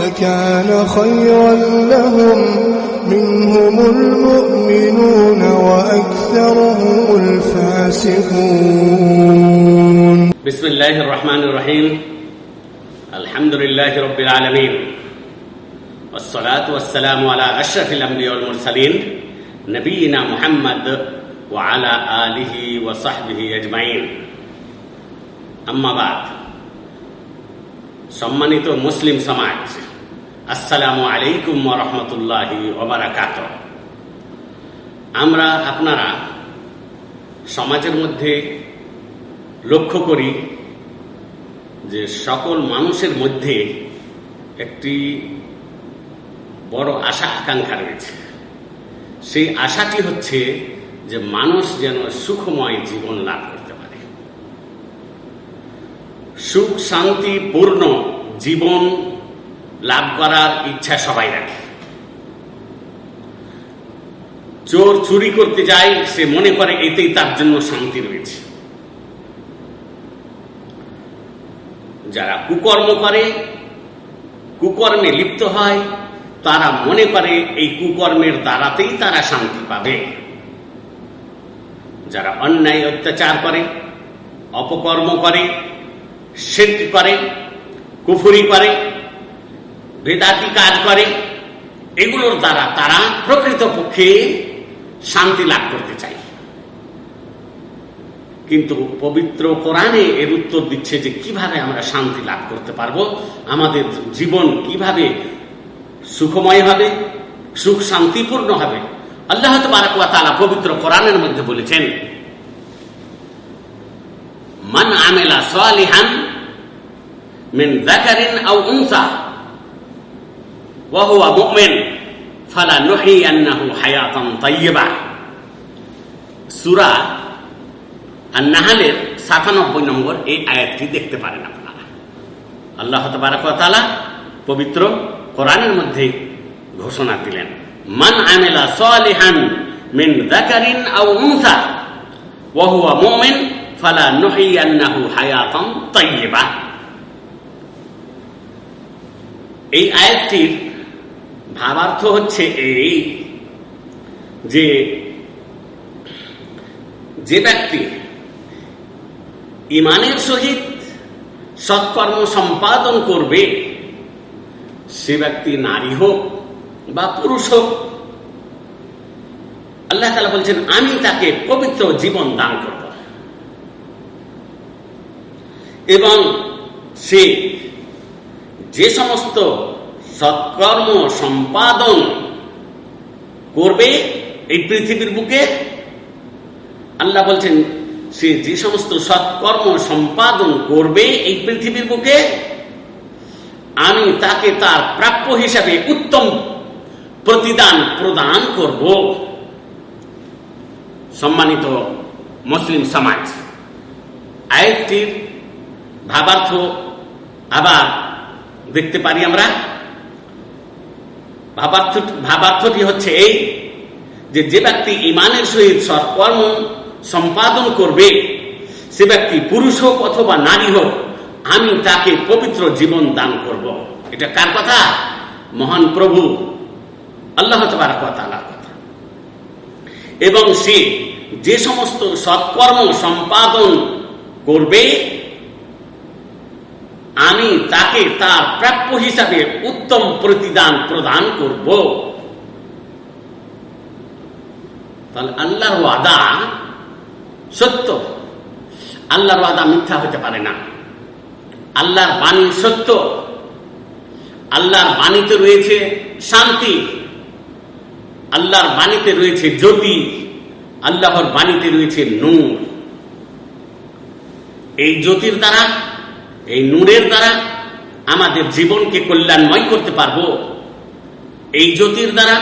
لكان خيرا لهم. منهم المؤمنون وأكثرهم الفاسقون. بسم الله الرحمن الرحيم. الحمد لله رب العالمين. والصلاة والسلام على أشرف الأنبياء والمرسلين نبينا محمد وعلى آله وصحبه أجمعين. أما بعد সম্মানিত মুসলিম সমাজ, আসসালামু আলাইকুম রহমতুল্লাহ আমরা আপনারা সমাজের মধ্যে লক্ষ্য করি যে সকল মানুষের মধ্যে একটি বড় আশা আকাঙ্ক্ষা রয়েছে। সেই আশাটি হচ্ছে যে মানুষ যেন সুখময় জীবন লাভ করতে পারে সুখ শান্তি পূর্ণ জীবন লাভ করার ইচ্ছা সবাই রাখে। চোর চুরি করতে যায়, সে মনে করে এতেই তার জন্য শান্তি রয়েছে। যারা কুকর্ম করে, কুকর্মে লিপ্ত হয়, তারা মনে করে এই কুকর্মের দ্বারাতেই তারা শান্তি পাবে। যারা অন্যায় অত্যাচার করে, অপকর্ম করে সেট করে, কুফুরি করে, বেদাতি কাজ করে, এগুলোর দ্বারা তারা প্রকৃতপক্ষে শান্তি লাভ করতে চায়। কিন্তু পবিত্র কোরআনে এর উত্তর দিচ্ছে যে কীভাবে আমরা শান্তি লাভ করতে পারব, আমাদের জীবন কীভাবে সুখময় হবে, সুখ শান্তিপূর্ণ হবে। আল্লাহ তালা পবিত্র কোরআনের মধ্যে বলেছেন, মান আমেলা সালিহান আও উনসা ওয়া হুয়া মুমিন ফালা নুহিয়ান্নাহু হায়াতান তাইয়্যিবা সূরা আর নাহালের সাতানব্বই নম্বর এই আয়াতটি দেখতে পারেন আপনারা। আল্লাহ তালা পবিত্র কোরআনের মধ্যে ঘোষণা দিলেন, মান আমেলা সালিহান মিন যাকারিন আও উনসা, ওয়া হুয়া মুমিন, ফালা নুহিয়ান্নাহু হায়াতান তাইয়্যিবা। এই আয়াতটির ভাবার্থ হচ্ছে এই যে যে ব্যক্তি ইমানের সহিত সৎকর্ম সম্পাদন করবে, সে ব্যক্তি নারী হোক বা পুরুষ হোক, আল্লাহ তালা বলছেন, আমি তাকে পবিত্র জীবন দান করব। এবং সে যে সমস্ত সৎকর্ম সম্পাদন করবে এই পৃথিবীর বুকে, আল্লাহ বলছেন, সে যে সমস্ত সৎকর্ম সম্পাদন করবে এই পৃথিবীর বুকে, আমি তাকে তার প্রাপ্য হিসাবে উত্তম প্রতিদান প্রদান করব। সম্মানিত মুসলিম সমাজ আয়াতটির ভাবার্থ আবার দেখতে পারি আমরা? ভাবার্থ ভাবার্থটি হচ্ছে এই যে যে ব্যক্তি ইমানের সহিত সৎকর্ম সম্পাদন করবে, সে ব্যক্তি পুরুষ হোক অথবা নারী হোক, আমি তাকে পবিত্র জীবন দান করব। এটা কার কথা? মহান প্রভু আল্লাহ তার কথা কথা। এবং সে যে সমস্ত সৎকর্ম সম্পাদন করবে আমি তাকে তার প্রাপ্য হিসাবে উত্তম প্রতিদান প্রদান করব। তাহলে আল্লাহর ওয়াদা সত্য। আল্লাহর ওয়াদা মিথ্যা হতে পারে না। আল্লাহর বাণী সত্য। আল্লাহর বাণীতে রয়েছে শান্তি। আল্লাহর বাণীতে রয়েছে জ্যোতি। আল্লাহর বাণীতে রয়েছে নূর। এই জ্যোতির দ্বারা এই নূরের দ্বারা আমাদের জীবনকে কল্যাণময় করতে পারব। এই জ্যোতির দ্বারা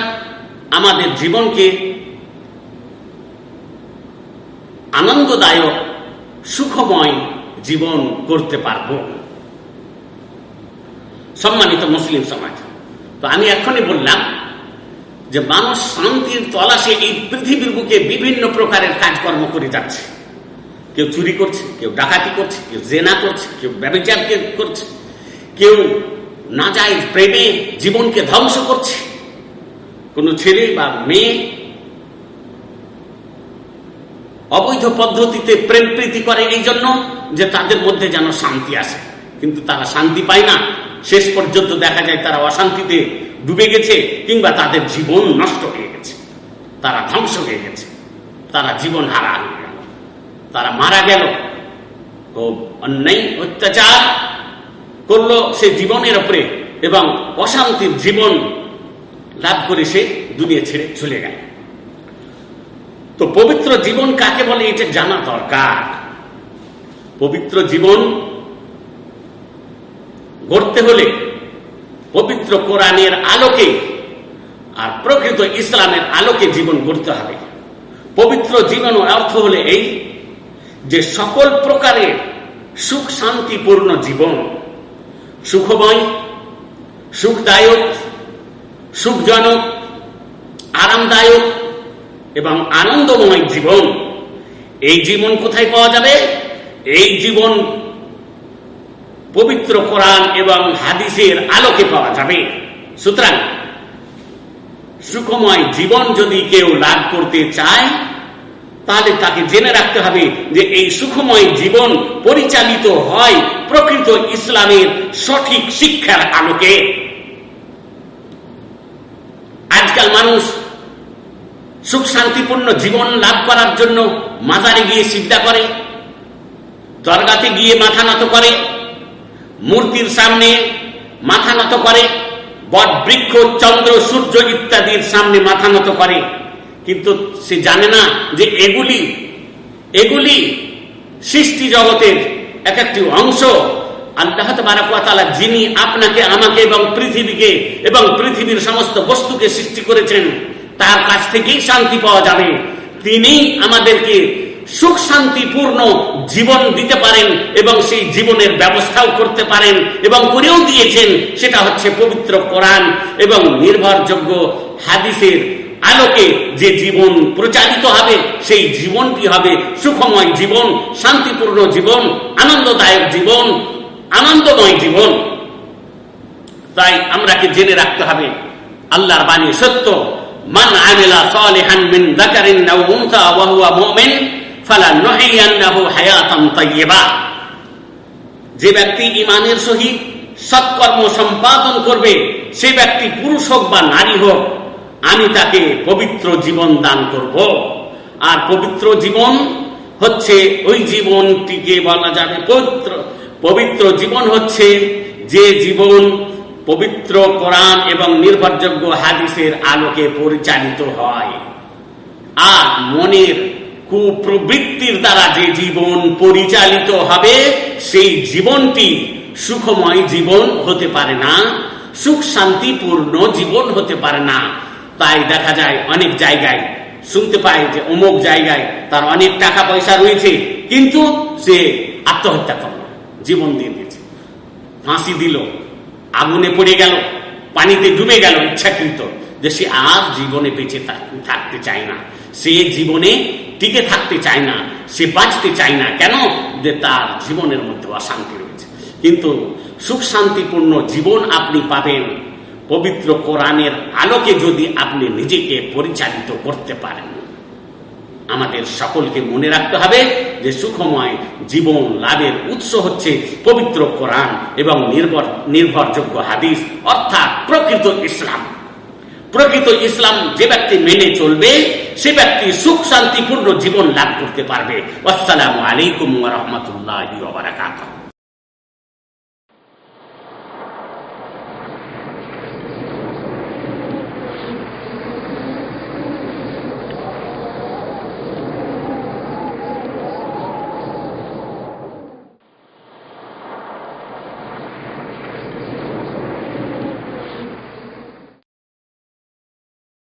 আমাদের জীবনকে আনন্দদায়ক, সুখময় জীবন করতে পারব। সম্মানিত মুসলিম সমাজ, তো আমি এখনই বললাম যে মানুষ শান্তির তলাশে এই পৃথিবীর বুকে বিভিন্ন প্রকারের কাজকর্ম করে যাচ্ছে। কেউ চুরি করছে, কেউ ডাকাতি করছে, কেউ জেনা করছে, কেউ ব্যবচার করছে, কেউ না যায় প্রেমে জীবনকে ধ্বংস করছে। কোনো ছেলে বা মেয়ে অবৈধ পদ্ধতিতে প্রেম প্রীতি করে এই জন্য যে তাদের মধ্যে যেন শান্তি আসে। কিন্তু তারা শান্তি পায় না। শেষ পর্যন্ত দেখা যায় তারা অশান্তিতে ডুবে গেছে কিংবা তাদের জীবন নষ্ট হয়ে গেছে। তারা ধ্বংস হয়ে গেছে। তারা জীবন হারা তারা মারা গেল। ও অন্যায়, অত্যাচার করল সে জীবনের ওপরে এবং অশান্তির জীবন লাভ করে সে দুনিয়া ছেড়ে চলে গেল। তো পবিত্র জীবন কাকে বলে এটা জানা দরকার। পবিত্র জীবন গড়তে হলে পবিত্র কোরআনের আলোকে আর প্রকৃত ইসলামের আলোকে জীবন গড়তে হবে। পবিত্র জীবন অর্থ হলে এই যে সকল প্রকারের সুখ শান্তিপূর্ণ জীবন, সুখময়, সুখদায়ক, সুখজনক, আরামদায়ক এবং আনন্দময় জীবন, এই জীবন কোথায় পাওয়া যাবে? এই জীবন পবিত্র কোরআন এবং হাদিসের আলোকে পাওয়া যাবে। সুতরাং সুখময় জীবন যদি কেউ লাভ করতে চায় তাহলে তাকে জেনে রাখতে হবে যে এই সুখময় জীবন পরিচালিত হয় প্রকৃত ইসলামের সঠিক শিক্ষার আলোকে। আজকাল মানুষ সুখ শান্তিপূর্ণ জীবন লাভ করার জন্য মাজারে গিয়ে সিদ্ধা করে, দরগাতে গিয়ে মাথা নত করে, মূর্তির সামনে মাথা নত করে বট বৃক্ষ চন্দ্র, সূর্য ইত্যাদির সামনে মাথা নত করে। কিন্তু সে জানে না যে এগুলি এগুলি সৃষ্টি জগতের এক একটি অংশ। আল্লাহ তালা যিনি আপনাকে, আমাকে এবং পৃথিবীকে এবং পৃথিবীর সমস্ত বস্তুকে সৃষ্টি করেছেন, তার কাছ থেকেই শান্তি পাওয়া যাবে। তিনি আমাদেরকে সুখ শান্তিপূর্ণ জীবন দিতে পারেন এবং সেই জীবনের ব্যবস্থাও করতে পারেন এবং করেও দিয়েছেন, সেটা হচ্ছে পবিত্র কোরআন এবং নির্ভরযোগ্য হাদিসের আলোকে যে জীবন প্রচারিত হবে, সেই জীবনটি হবে সুখময় জীবন, শান্তিপূর্ণ জীবন, আনন্দদায়ক জীবন, আনন্দময় জীবন। তাই আমরাকে জেনে রাখতে হবে, আল্লাহর বাণী সত্য, মান আমিলা সালিহান মিন যাকারিন আও উনসা ওয়া হুয়া মুমিন, ফালা ফালানুহিয়ান্নাহু হায়াতান তাইয়্যিবা। যে ব্যক্তি ইমানের সহিত সৎকর্ম সম্পাদন করবে, সে ব্যক্তি পুরুষ হোক বা নারী হোক আমি তাকে পবিত্র জীবন দান করব। আর পবিত্র জীবন হচ্ছে ওই জীবনটিকে বলা যাবে পবিত্র। পবিত্র জীবন হচ্ছে যে জীবন পবিত্র কোরআন এবং নির্ভরযোগ্য হাদিসের আলোকে পরিচালিত হয়। আর মনের কুপ্রবৃত্তির দ্বারা যে জীবন পরিচালিত হবে, সেই জীবনটি সুখময় জীবন হতে পারে না, সুখ শান্তিপূর্ণ জীবন হতে পারে না। তাই দেখা যায় অনেক জায়গায় শুনতে পাই যে অমুক জায়গায় তার অনেক টাকা পয়সা রয়েছে, কিন্তু সে আত্মহত্যা করল, জীবন দিয়ে দিয়েছে। ফাঁসি দিল, আগুনে পড়ে গেল, পানিতে ডুবে গেল ইচ্ছাকৃত যে সে আর জীবনে বেঁচে থাকতে চায় না। সে জীবনে টিকে থাকতে চায় না, সে বাঁচতে চায় না। কেন? যে তার জীবনের মধ্যে অশান্তি রয়েছে। কিন্তু সুখ শান্তিপূর্ণ জীবন আপনি পাবেন পবিত্র কোরআনের আলোকে যদি আপনি নিজেকে পরিচালিত করতে পারেন, আমাদের সকলকে মনে রাখতে হবে যে সুখময় জীবন লাভের উৎস হচ্ছে পবিত্র কোরআন এবং নির্ভর, নির্ভরযোগ্য হাদিস, অর্থাৎ প্রকৃত ইসলাম। প্রকৃত ইসলাম যে ব্যক্তি মেনে চলবে, সে ব্যক্তি সুখ শান্তিপূর্ণ জীবন লাভ করতে পারবে। আসসালামু আলাইকুম রহমতুল্লাহ